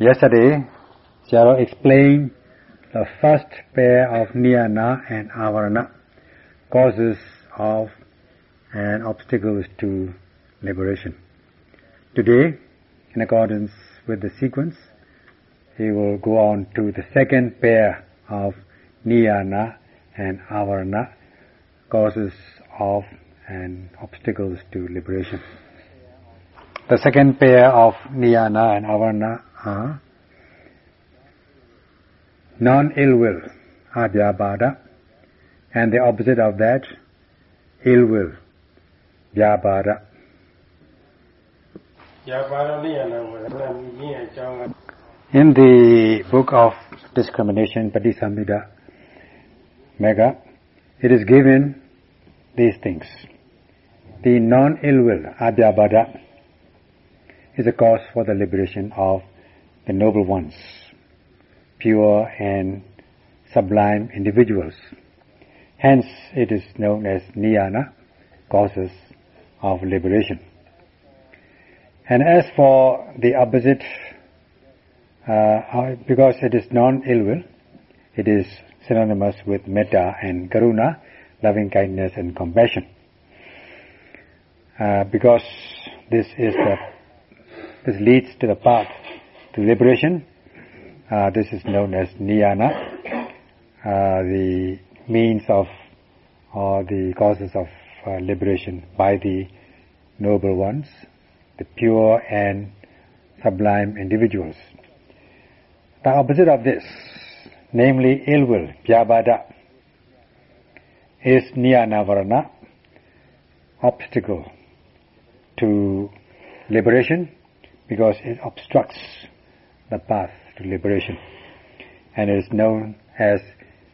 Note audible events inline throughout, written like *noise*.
Yesterday, Sayadaw explained the first pair of niyana and avarana, causes of and obstacles to liberation. Today, in accordance with the sequence, he will go on to the second pair of niyana and avarana, causes of and obstacles to liberation. The second pair of niyana and avarana are non-ill will, avyabhada, and the opposite of that, ill will, vyabhara. In the book of discrimination, Patisamhita, Mega, it is given these things. The non-ill will, avyabhada, is a cause for the liberation of the noble ones, pure and sublime individuals. Hence, it is known as niyana, causes of liberation. And as for the opposite, uh, because it is non-ill will, it is synonymous with metta and karuna, loving kindness and compassion. Uh, because this is the, this leads to the path to liberation. Uh, this is known as niyana, uh, the means of or the causes of uh, liberation by the noble ones, the pure and sublime individuals. The opposite of this, namely ill will, vyabhada, is niyanavarana, obstacle to liberation because it obstructs the path to liberation. And it is known as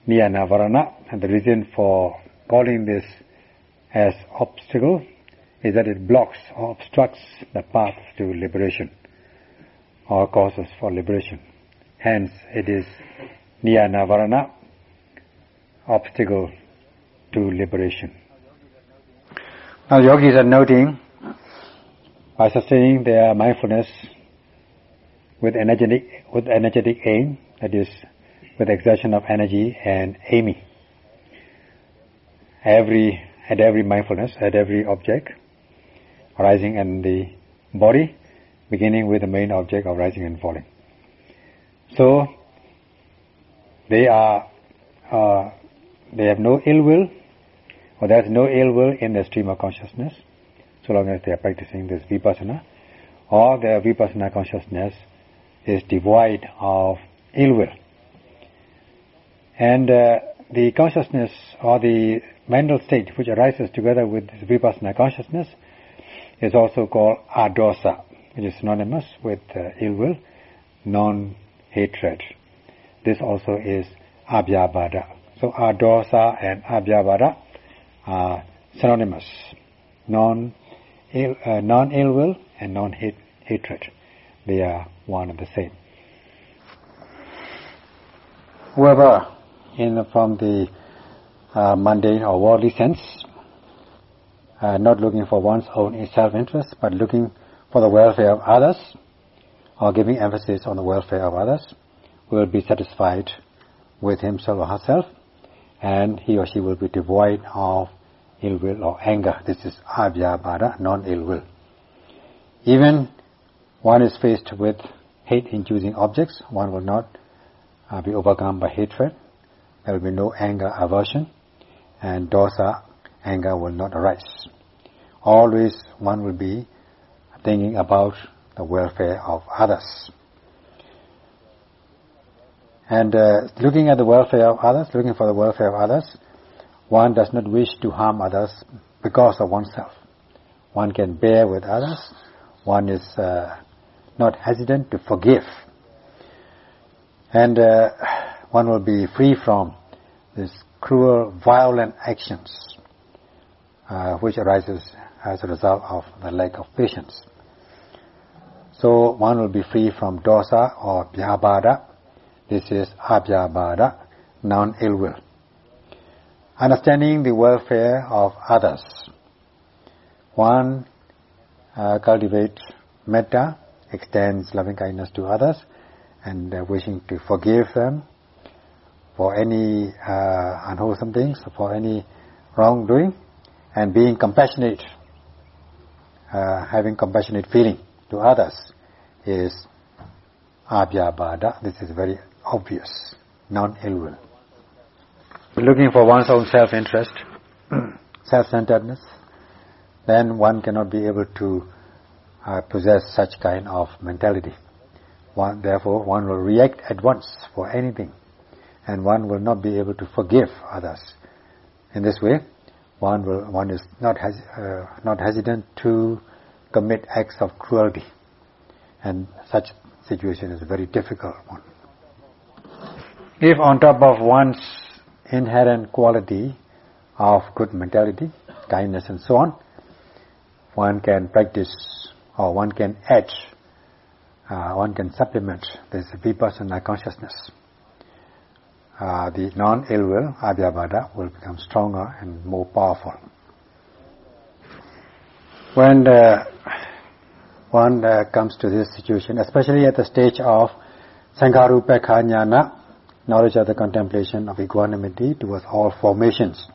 niyanavarana, and the reason for calling this as obstacle is that it blocks or obstructs the path to liberation or causes for liberation. Hence, it is niyanavarana, obstacle to liberation. Now, yogis are noting by sustaining their mindfulness with energetic, with energetic aim, that is, with exertion of energy and aiming. Every, at every mindfulness, at every object, arising in the body, beginning with the main object of rising and falling. So, they are, uh, they have no ill will, or there's no ill will in the stream of consciousness, so long as they are practicing this vipassana, or their vipassana consciousness is devoid of ill will. And uh, the consciousness or the mental state which arises together with this vipassana consciousness is also called adosa, which is synonymous with uh, ill will, non-hatred. This also is abhyabhada. So adosa and abhyabhada are synonymous, non ill, uh, non-ill will and non-hatred. They are one and the same. Whoever in from the uh, mundane or worldly sense, uh, not looking for one's own self-interest, but looking for the welfare of others, or giving emphasis on the welfare of others, will be satisfied with himself or herself, and he or she will be devoid of ill will or anger. This is abhyabhada, non-ill will. Even one is faced with hate-inducing objects, one will not uh, be overcome by hatred. There will be no anger, aversion, and dosa, anger will not arise. Always one will be thinking about the welfare of others. And uh, looking at the welfare of others, looking for the welfare of others, one does not wish to harm others because of oneself. One can bear with others. One is uh, not hesitant to forgive. And uh, one will be free from these cruel, violent actions uh, which arises as a result of the lack of patience. So one will be free from dosa or vyabhada. This is abhyabhada, non-ill will. Understanding the welfare of others. One uh, cultivates metta, extends loving kindness to others, and uh, wishing to forgive them for any uh, unwholesome things, for any wrongdoing, and being compassionate, uh, having compassionate feeling to others is abhyabhada. This is very obvious, non-ill will. Looking for one's own self-interest, *clears throat* self-centeredness, then one cannot be able to possess such kind of mentality. One, therefore, one will react at once for anything, and one will not be able to forgive others. In this way, one will one is not hes, uh, not hesitant to commit acts of cruelty, and such situation is a very difficult one. If on top of one's inherent quality of good mentality, kindness and so on, one can practice or one can add, uh, one can supplement this vipassana consciousness. Uh, the non-ill will, abhyabhada, will become stronger and more powerful. When uh, one uh, comes to this situation, especially at the stage of Sankharupekkha jnana, knowledge of the contemplation of equanimity towards all formations,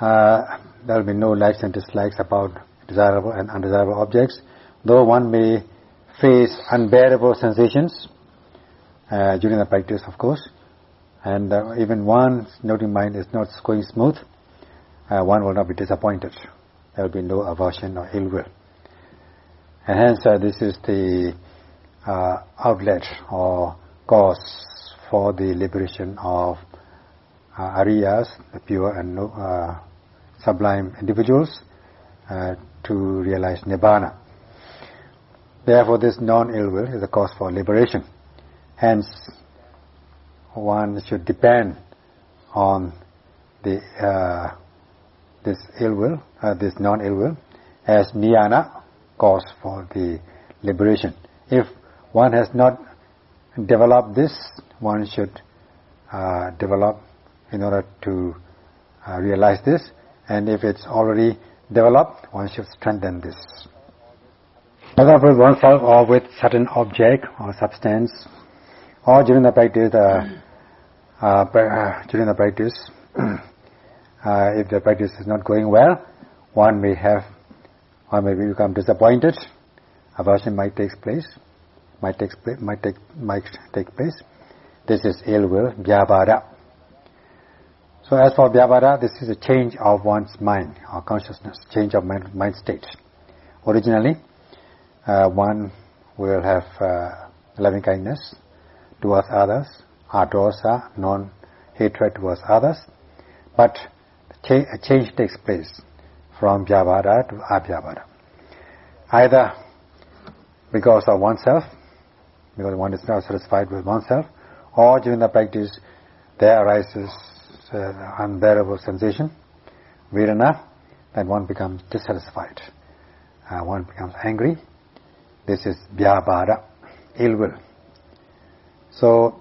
uh, there will be no likes and dislikes about desirable and undesirable objects, though one may face unbearable sensations uh, during the practice, of course, and uh, even one's noting mind is not going smooth, uh, one will not be disappointed. There will be no aversion or ill will. And hence, uh, this is the uh, outlet or cause for the liberation of uh, Ariyas, the pure and uh, sublime individuals, to realize Nibbana. Therefore, this non-ill will is a cause for liberation. Hence, one should depend on the uh, this ill will, uh, this non-ill will, as niyana, cause for the liberation. If one has not developed this, one should uh, develop in order to uh, realize this. And if it's already developed, one should strengthen this. Whether with oneself or with certain object or substance, or during the practice, uh, uh, during the practice, *clears throat* uh, if the practice is not going well, one may have, one may become disappointed. Aversion might take place, might take might take might take place. This is ill will, vyabhara. So as for vyabhara, this is a change of one's mind or consciousness, change of mind, mind state. Originally, uh, one will have uh, loving kindness towards others, adosa, non-hatred towards others, but a change takes place from vyabhara to abhyabhara. Either because of oneself, because one is not satisfied with oneself, or during the practice there arises uh, unbearable sensation, vedana, then one becomes dissatisfied. Uh, one becomes angry. This is vyabhara, ill will. So,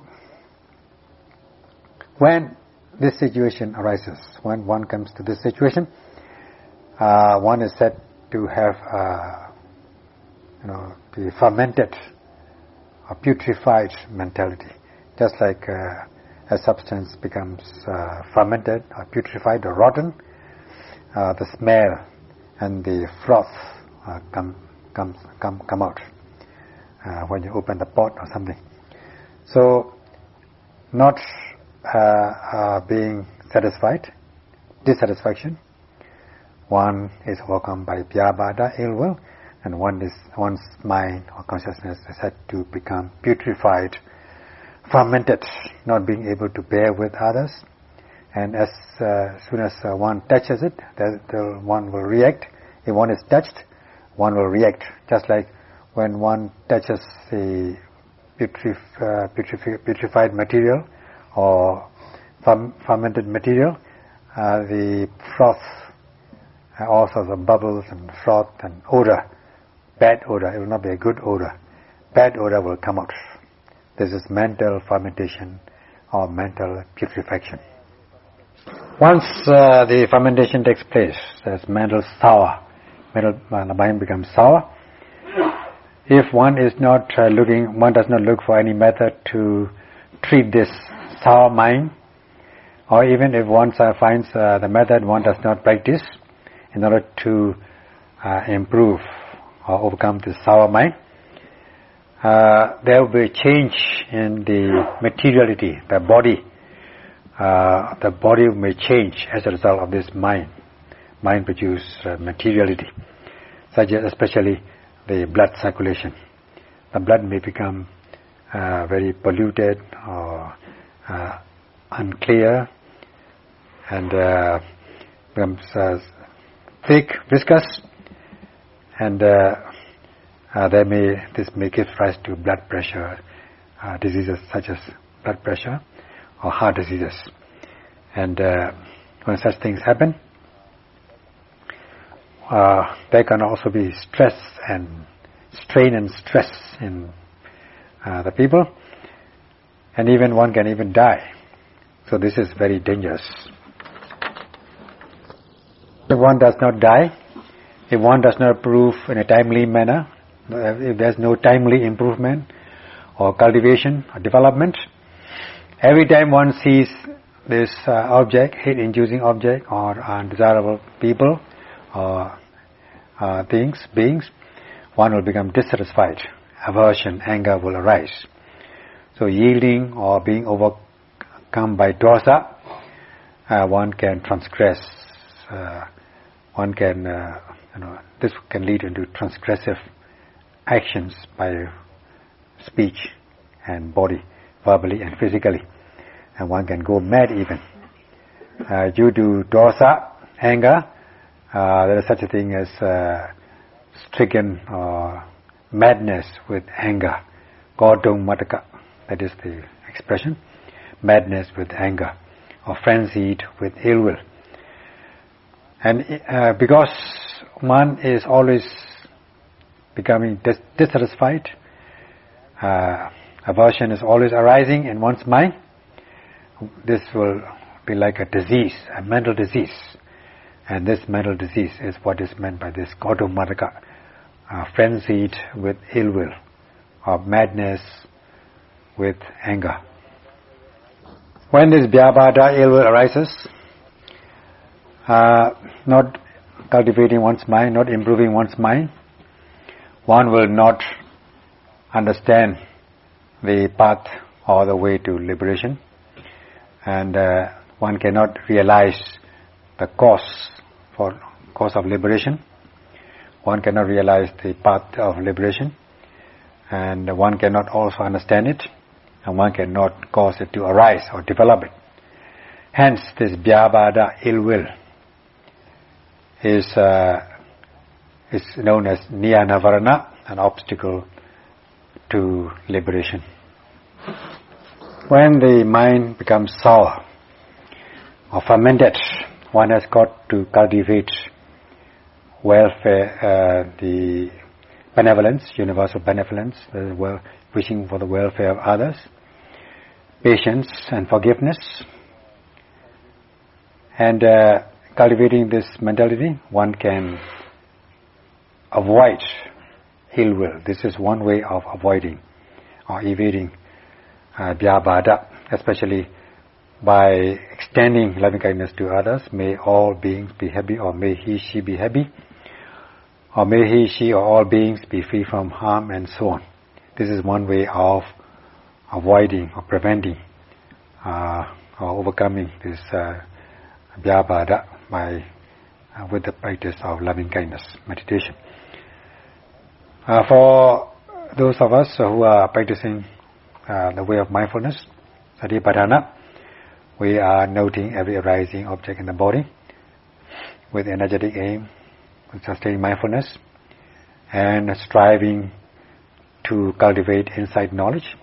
when this situation arises, when one comes to this situation, uh, one is said to have, uh, you know, fermented or putrefied mentality, just like uh, a substance becomes uh, fermented or putrefied or rotten, uh, the smell and the froth uh, come, come, come, come out uh, when you open the pot or something. So, not uh, uh, being satisfied, dissatisfaction, one is overcome by vyabhada, ill will, and one is one's mind or consciousness is said to become putrefied fermented, not being able to bear with others. And as uh, soon as uh, one touches it, the, the one will react. If one is touched, one will react. Just like when one touches the putref uh, putref putrefied material or fermented material, uh, the froth, uh, all sorts of bubbles and froth and odor, bad odor, it will not be a good odor. Bad odor will come out. This is mental fermentation or mental putrefaction. Once uh, the fermentation takes place, there's mental sour. Mental, uh, the mind becomes sour. if one is not uh, looking, one does not look for any method to treat this sour mind, or even if one uh, finds uh, the method one does not practice in order to uh, improve or overcome this sour mind, uh, there will be change in the materiality, the body. Uh, the body may change as a result of this mind. Mind produce uh, materiality, such as especially the blood circulation. The blood may become uh, very polluted or uh, unclear and uh, becomes thick, viscous, and uh, there may this may give rise to blood pressure uh, diseases such as blood pressure or heart diseases. And uh, when such things happen, uh, there can also be stress and strain and stress in uh, the people, and even one can even die. So this is very dangerous. If one does not die, if one does not prove in a timely manner, if there's no timely improvement or cultivation or development, every time one sees this uh, object, hate-inducing object or undesirable people or uh, things, beings, one will become dissatisfied. Aversion, anger will arise. So yielding or being overcome by dosa, uh, one can transgress, uh, one can, uh, you know, this can lead into transgressive actions by speech and body, verbally and physically. And one can go mad even. Uh, due to dosa, anger, uh, there is such a thing as uh, stricken or madness with anger. Godong mataka, that is the expression. Madness with anger or frenzied with ill will. And uh, because one is always becoming dis dissatisfied. Uh, aversion is always arising in one's mind. This will be like a disease, a mental disease. And this mental disease is what is meant by this Gotomaraka, uh, frenzied with ill will, or madness with anger. When this Vyabhada ill will arises, uh, not cultivating one's mind, not improving one's mind, one will not understand the path or the way to liberation and uh, one cannot realize the cause for cause of liberation. One cannot realize the path of liberation and one cannot also understand it and one cannot cause it to arise or develop it. Hence this vyabhada ill will is uh, is known as Niyanavarana, an obstacle to liberation. When the mind becomes sour or fermented, one has got to cultivate welfare, uh, the benevolence, universal benevolence, the well, wishing for the welfare of others, patience and forgiveness, and uh, cultivating this mentality, one can avoid ill will. This is one way of avoiding or evading uh, vyabhada, especially by extending loving kindness to others. May all beings be happy, or may he, she be happy, or may he, she, or all beings be free from harm, and so on. This is one way of avoiding or preventing uh, or overcoming this uh, vyabhada by with the practice of loving kindness meditation. Uh, for those of us who are practicing uh, the way of mindfulness, satipatthana, we are noting every arising object in the body with energetic aim, with sustaining mindfulness, and striving to cultivate insight knowledge.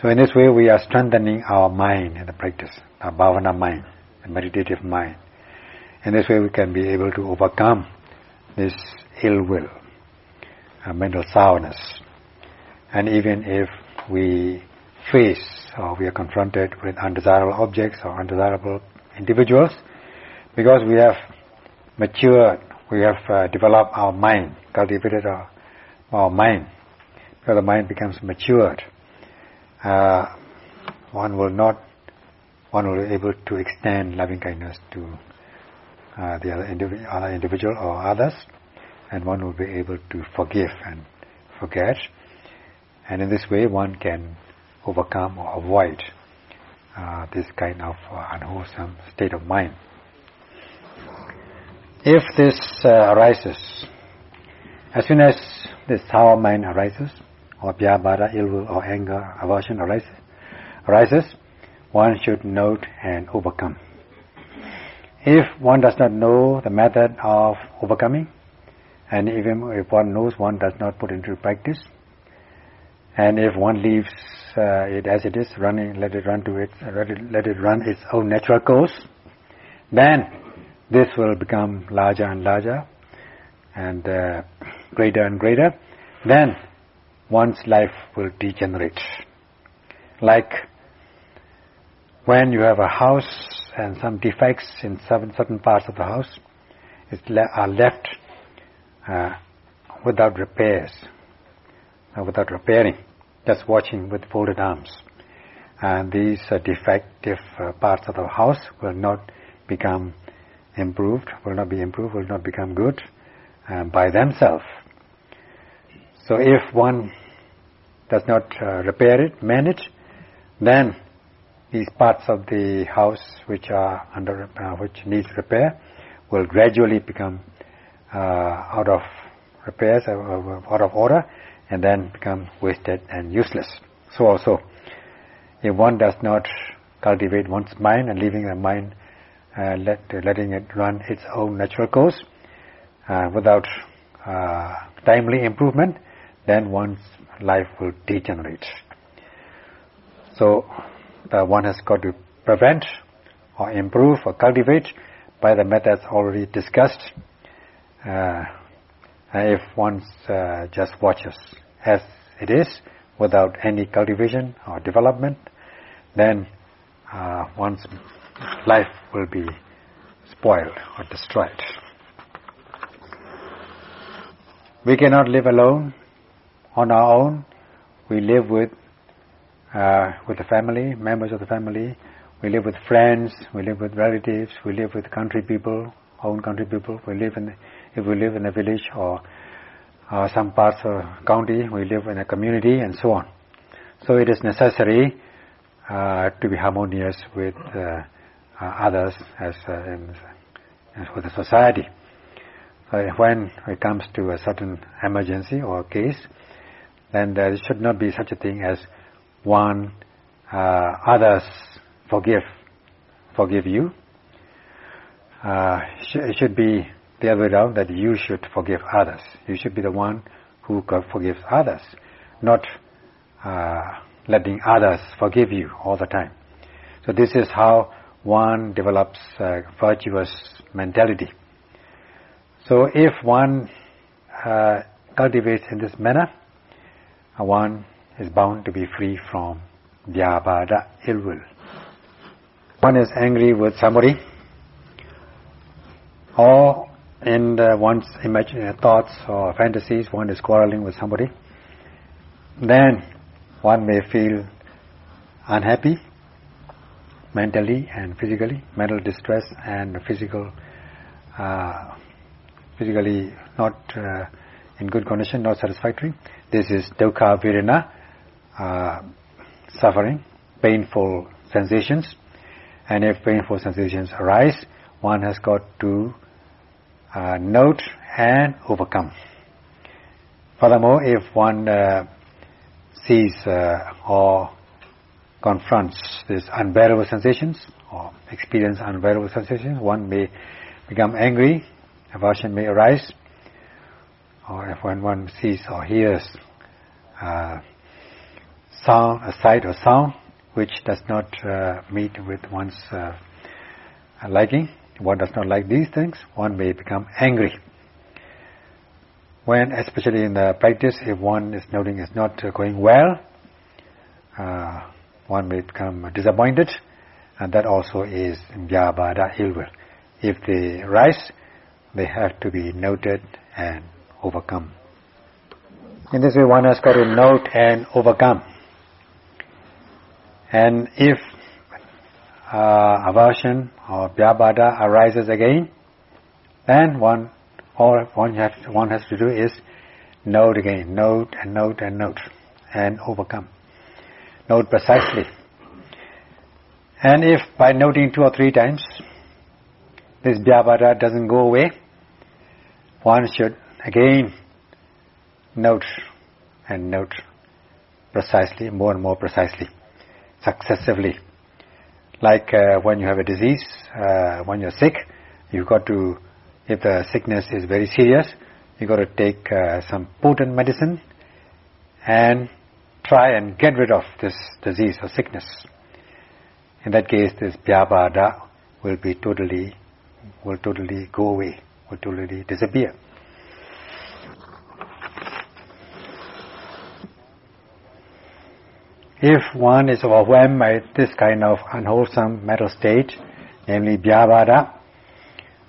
So in this way we are strengthening our mind in the practice, our bhavana mind, the meditative mind. In this way we can be able to overcome this ill will uh, mental sourness. And even if we face or we are confronted with undesirable objects or undesirable individuals, because we have matured, we have uh, developed our mind, cultivated our, our mind because the mind becomes matured. Uh, one will not, one will be able to extend loving kindness to uh, the other, indiv- other individual or others, and one will be able to forgive and forget. And in this way, one can overcome or avoid uh, this kind of uh, unwholesome state of mind. If this uh, arises, as soon as this sour mind arises, or vyabhara, ill will, or anger, aversion arises, arises, one should note and overcome. If one does not know the method of overcoming, and even if one knows one does not put into practice, and if one leaves uh, it as it is, running, let it run to its, let it, let it run its own natural course, then this will become larger and larger, and uh, greater and greater. Then one's life will degenerate. Like when you have a house and some defects in certain, certain parts of the house le- are left uh, without repairs, uh, without repairing, just watching with folded arms. And these uh, defective uh, parts of the house will not become improved, will not be improved, will not become good uh, by themselves. So if one does not uh, repair it, it, then these parts of the house which are under uh, which needs repair will gradually become uh, out of repairs, uh, out of order, and then become wasted and useless. So also, if one does not cultivate one's mind and leaving the mind, uh, let, letting it run its own natural course uh, without uh, timely improvement, then one's life will degenerate. So uh, one has got to prevent or improve or cultivate by the methods already discussed. Uh, if one uh, just watches as it is without any cultivation or development, then uh, one's life will be spoiled or destroyed. We cannot live alone on our own. We live with uh, with the family, members of the family. We live with friends. We live with relatives. We live with country people, own country people. We live in, if we live in a village or uh, some parts of county, we live in a community, and so on. So it is necessary uh, to be harmonious with uh, uh, others as, in, as with the society. when it comes to a certain emergency or case, then there should not be such a thing as one uh, others forgive forgive you. Uh, it should be the other way around that you should forgive others. You should be the one who forgives others, not uh, letting others forgive you all the time. So this is how one develops a virtuous mentality. So if one uh, cultivates in this manner, one is bound to be free from vyabhada, ill will. One is angry with somebody, or in one's imaginary thoughts or fantasies, one is quarreling with somebody. Then one may feel unhappy mentally and physically, mental distress and physical, uh, physically not uh, in good condition, not satisfactory. This is dukkha vedana, suffering, painful sensations. And if painful sensations arise, one has got to uh, note and overcome. Furthermore, if one uh, sees uh, or confronts these unbearable sensations or experience unbearable sensations, one may become angry, aversion may arise, or if when one sees or hears uh, sound, a sight or sound which does not uh, meet with one's uh, liking, one does not like these things, one may become angry. When, especially in the practice, if one is noting is not going well, uh, one may become disappointed, and that also is vyabhada ill. If they rise, they have to be noted and overcome. In this way, one has got to note and overcome. And if uh, aversion or vyabhada arises again, then one, all one has, one has to do is note again, note and note and note, and overcome. Note precisely. And if by noting two or three times, this vyabhada doesn't go away, one should again note and note precisely, more and more precisely, successively. Like uh, when you have a disease, uh, when you're sick, you've got to, if the sickness is very serious, you've got to take uh, some potent medicine and try and get rid of this disease or sickness. In that case, this vyabhada will be totally, will totally go away, will totally disappear. If one is overwhelmed by this kind of unwholesome mental state, namely vyabhada,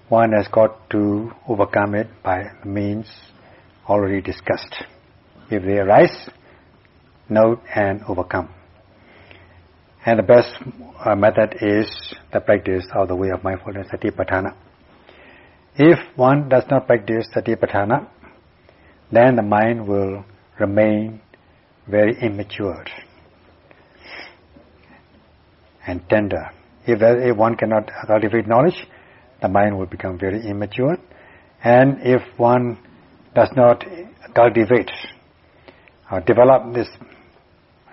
one has got to overcome it by means already discussed. If they arise, note and overcome. And the best uh, method is the practice of the way of mindfulness, satipatthana. If one does not practice satipatthana, then the mind will remain very immature and tender. If, if one cannot cultivate knowledge, the mind will become very immature. And if one does not cultivate or develop this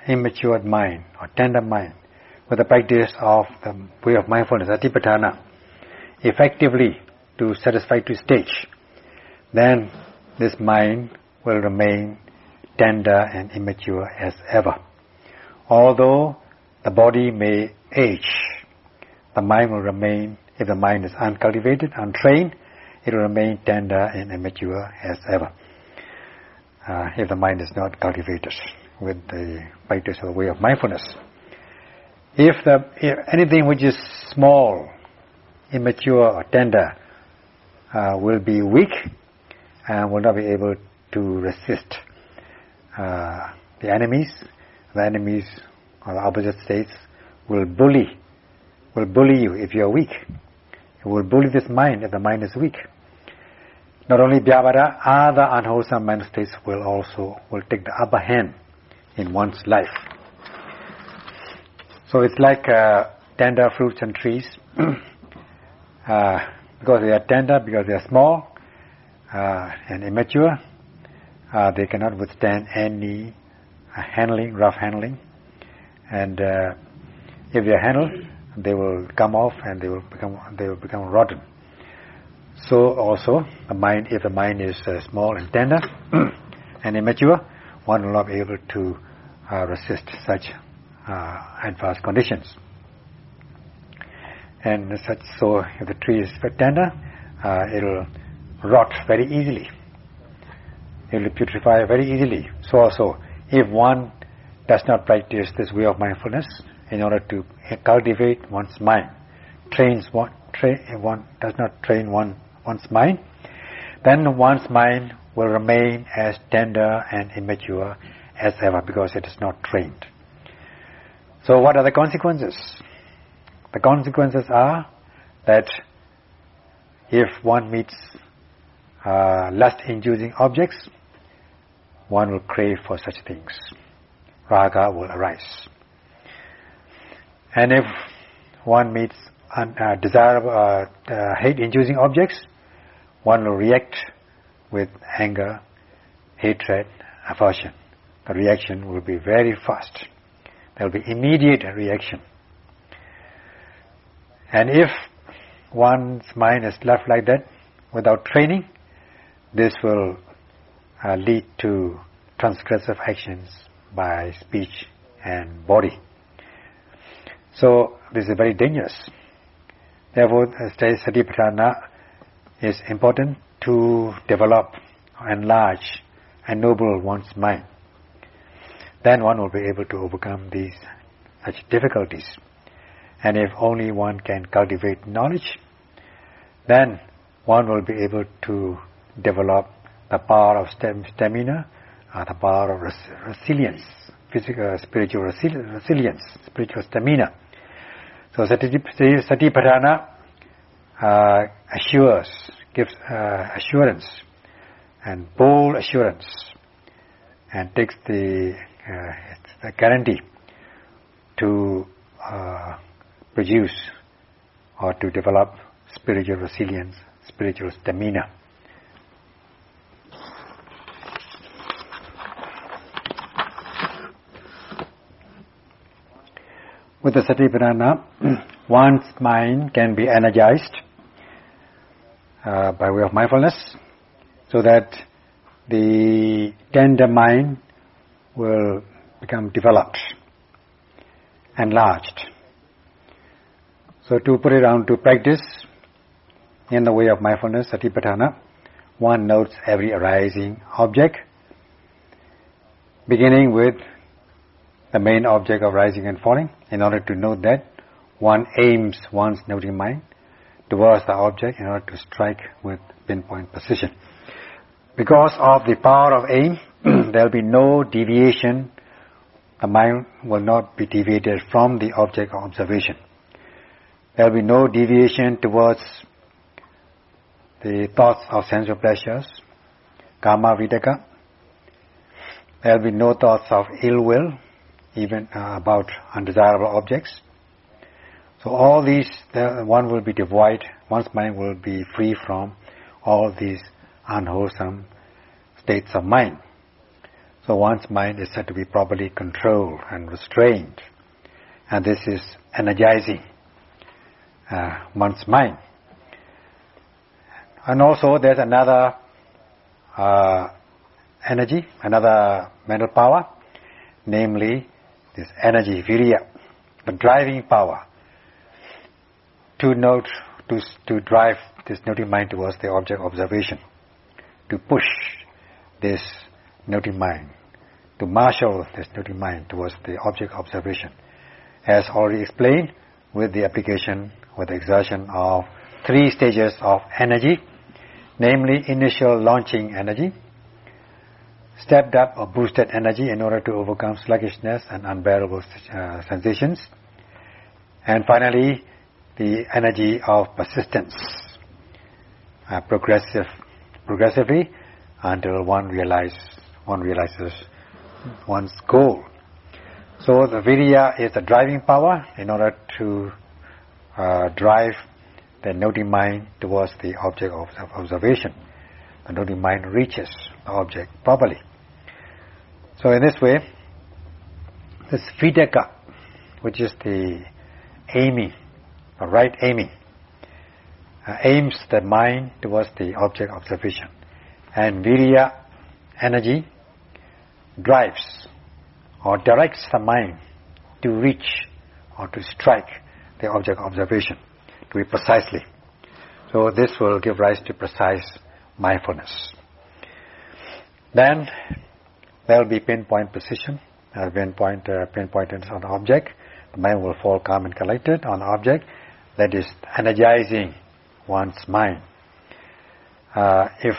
immature mind or tender mind with the practice of the way of mindfulness, satipatthana, effectively to satisfy to stage, then this mind will remain tender and immature as ever. Although the body may age, the mind will remain, if the mind is uncultivated, untrained, it will remain tender and immature as ever. Uh, if the mind is not cultivated with the practice of the way of mindfulness. If, the, if anything which is small, immature or tender uh, will be weak and will not be able to resist uh, the enemies, the enemies or the opposite states will bully, will bully you if you are weak. It will bully this mind if the mind is weak. Not only vyabhada, other unwholesome mental states will also will take the upper hand in one's life. So it's like uh, tender fruits and trees. *clears throat* uh, because they are tender, because they are small uh, and immature, uh, they cannot withstand any uh, handling, rough handling. And uh, if they are handled, they will come off and they will become they will become rotten. So also the mind, if the mind is uh, small and tender *clears throat* and immature, one will not be able to uh, resist such uh, adverse conditions. And such so, if the tree is tender, uh, it will rot very easily. It will putrefy very easily. So also, if one does not practice this way of mindfulness in order to cultivate one's mind, trains one, train, one does not train one one's mind, then one's mind will remain as tender and immature as ever because it is not trained. So what are the consequences? The consequences are that if one meets uh, lust-inducing objects, one will crave for such things. Raga will arise. And if one meets un, uh, desirable, uh, uh, hate-inducing objects, one will react with anger, hatred, aversion. The reaction will be very fast. There will be immediate reaction. And if one's mind is left like that, without training, this will uh, lead to transgressive actions by speech and body. So this is very dangerous. Therefore, satipatthana is important to develop, enlarge, and ennoble one's mind. Then one will be able to overcome these such difficulties. And if only one can cultivate knowledge, then one will be able to develop the power of stamina, uh, the power of res- resilience, physical, spiritual resi- resilience, spiritual stamina. So sati, satipatthana uh, assures, gives uh, assurance and bold assurance and takes the, uh, guarantee to uh, produce or to develop spiritual resilience, spiritual stamina. With the Satipatthana, *clears throat* one's mind can be energized uh, by way of mindfulness so that the tender mind will become developed, enlarged. So to put it down to practice in the way of mindfulness, satipatthana, one notes every arising object, beginning with the main object of rising and falling. In order to know that, one aims one's noting mind towards the object in order to strike with pinpoint precision. Because of the power of aim, *clears throat* there will be no deviation. The mind will not be deviated from the object of observation. There will be no deviation towards the thoughts of sensual pleasures, kama vitakka. There will be no thoughts of ill will, even uh, about undesirable objects. So all these, the, one will be devoid, one's mind will be free from all these unwholesome states of mind. So one's mind is said to be properly controlled and restrained. And this is energizing uh, one's mind. And also there's another uh, energy, another mental power, namely this energy, virya, the driving power to note, to, to drive this noting mind towards the object observation, to push this noting mind, to marshal this noting mind towards the object observation. As already explained, with the application, with the exertion of three stages of energy, namely initial launching energy, stepped up or boosted energy in order to overcome sluggishness and unbearable uh, sensations, and finally the energy of persistence, uh, progressive, progressively until one realize, one realizes one's goal. So the virya is the driving power in order to uh, drive the noting mind towards the object of observation. The noting mind reaches the object properly. So in this way, this vitakka, which is the aiming the right aiming, uh, aims the mind towards the object observation. And virya, energy, drives or directs the mind to reach or to strike the object observation, to be precisely. So this will give rise to precise mindfulness. Then there will be pinpoint precision, uh, pinpoint, uh, on object. The mind will fall calm and collected on object that is energizing one's mind. Uh, if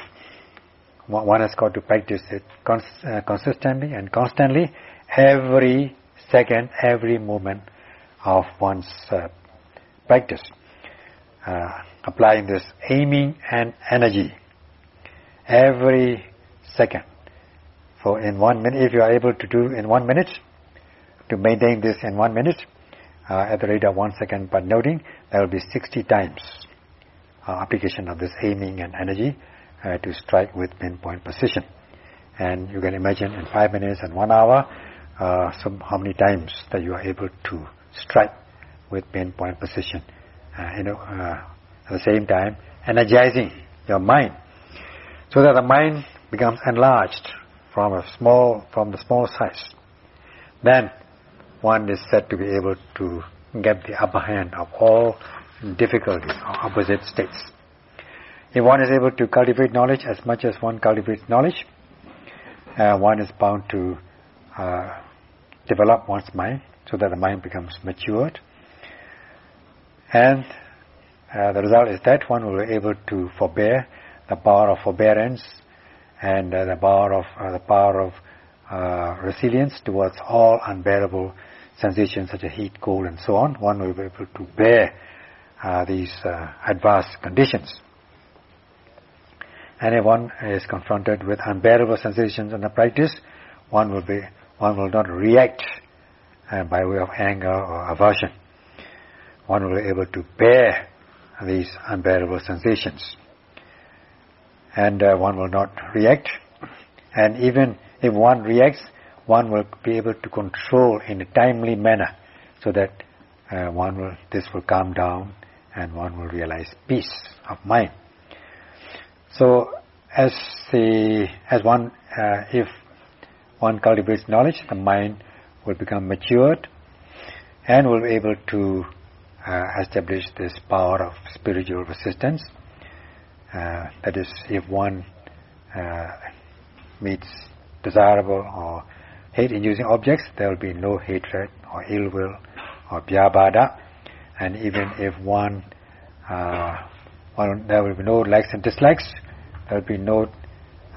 one has got to practice it cons uh, consistently and constantly, every second, every moment of one's uh, practice, uh, applying this aiming and energy every second. For in one minute, if you are able to do in one minute, to maintain this in one minute, uh, at the rate of one second per noting, there will be 60 times uh, application of this aiming and energy uh, to strike with pinpoint precision. And you can imagine in five minutes and one hour, uh, some, how many times that you are able to strike with pinpoint precision. Uh, you know, uh, at the same time, energizing your mind, so that the mind becomes enlarged from a small, from the small size. Then one is said to be able to get the upper hand of all difficulties or opposite states. If one is able to cultivate knowledge as much as one cultivates knowledge, uh, one is bound to uh, develop one's mind so that the mind becomes matured. And uh, the result is that one will be able to forbear the power of forbearance and uh, the power of uh, the power of uh, resilience towards all unbearable sensations such as heat, cold, and so on. One will be able to bear uh, these uh, adverse conditions. And if one is confronted with unbearable sensations in the practice, one will be one will not react uh, by way of anger or aversion. One will be able to bear these unbearable sensations. And uh, one will not react. And even if one reacts, one will be able to control in a timely manner so that uh, one will, this will calm down and one will realize peace of mind. So as the, as one, uh, if one cultivates knowledge, the mind will become matured and will be able to uh, establish this power of spiritual resistance. Uh, that is, if one uh, meets desirable or hate-inducing objects, there will be no hatred or ill will or vyapada. And even if one, uh, one, there will be no likes and dislikes, there will be no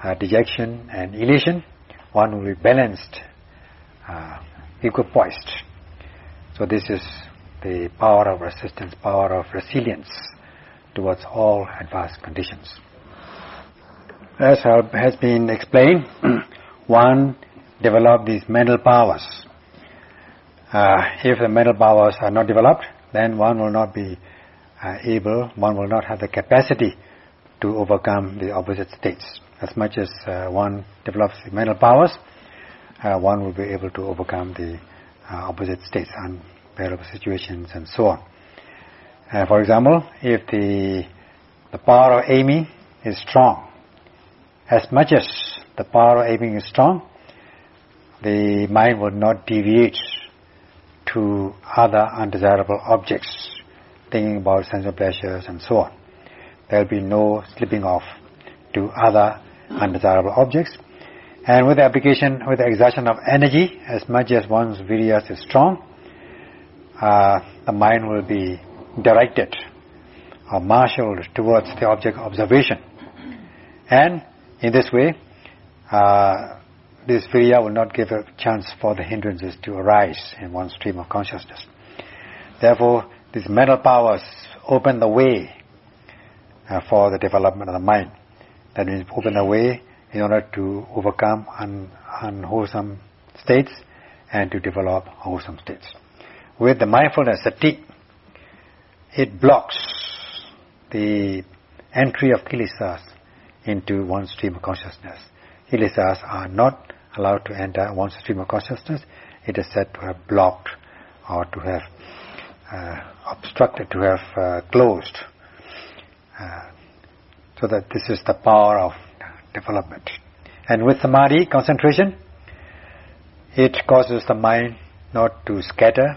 uh, dejection and elation. One will be balanced, uh, equipoised. So this is the power of resistance, power of resilience towards all advanced conditions. As has been explained, *clears throat* one develop these mental powers. Uh, if the mental powers are not developed, then one will not be uh, able, one will not have the capacity to overcome the opposite states. As much as uh, one develops the mental powers, uh, one will be able to overcome the uh, opposite states, unbearable situations and so on. Uh, for example, if the, the power of aiming is strong, as much as the power of aiming is strong, the mind will not deviate to other undesirable objects, thinking about sensual pleasures and so on. There will be no slipping off to other undesirable objects. And with the application, with the exertion of energy, as much as one's viryas is strong, uh, the mind will be directed or marshaled towards the object observation. And in this way, uh, this virya will not give a chance for the hindrances to arise in one stream of consciousness. Therefore, these mental powers open the way uh, for the development of the mind. That means open the way in order to overcome un- unwholesome states and to develop wholesome states. With the mindfulness, sati, it blocks the entry of kilesas into one stream of consciousness. Kilesas are not allowed to enter one stream of consciousness. It is said to have blocked or to have uh, obstructed, to have uh, closed. Uh, so that this is the power of development. And with samadhi, concentration, it causes the mind not to scatter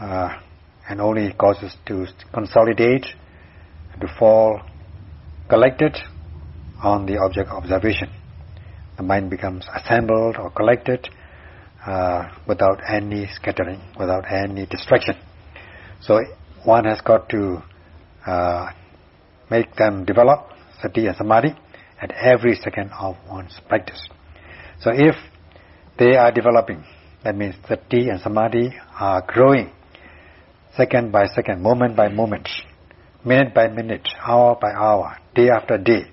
uh, and only causes to consolidate, to fall collected on the object of observation. The mind becomes assembled or collected uh, without any scattering, without any distraction. So one has got to uh, make them develop sati and samadhi at every second of one's practice. So if they are developing, that means sati and samadhi are growing second by second, moment by moment, minute by minute, hour by hour, day after day,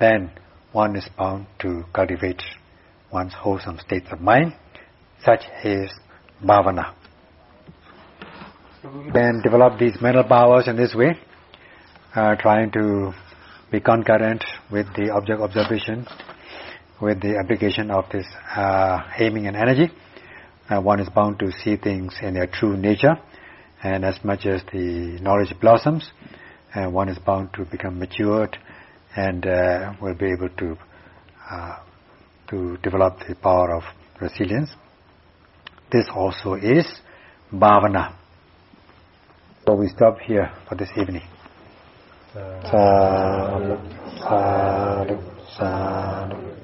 then one is bound to cultivate one's wholesome states of mind, such as bhavana. Then develop these mental powers in this way, uh, trying to be concurrent with the object observation, with the application of this uh, aiming and energy. Uh, one is bound to see things in their true nature, and as much as the knowledge blossoms, uh, one is bound to become matured and uh, will be able to uh, to develop the power of resilience. This also is bhavana. So we stop here for this evening. Sadhu, sadhu, sadhu.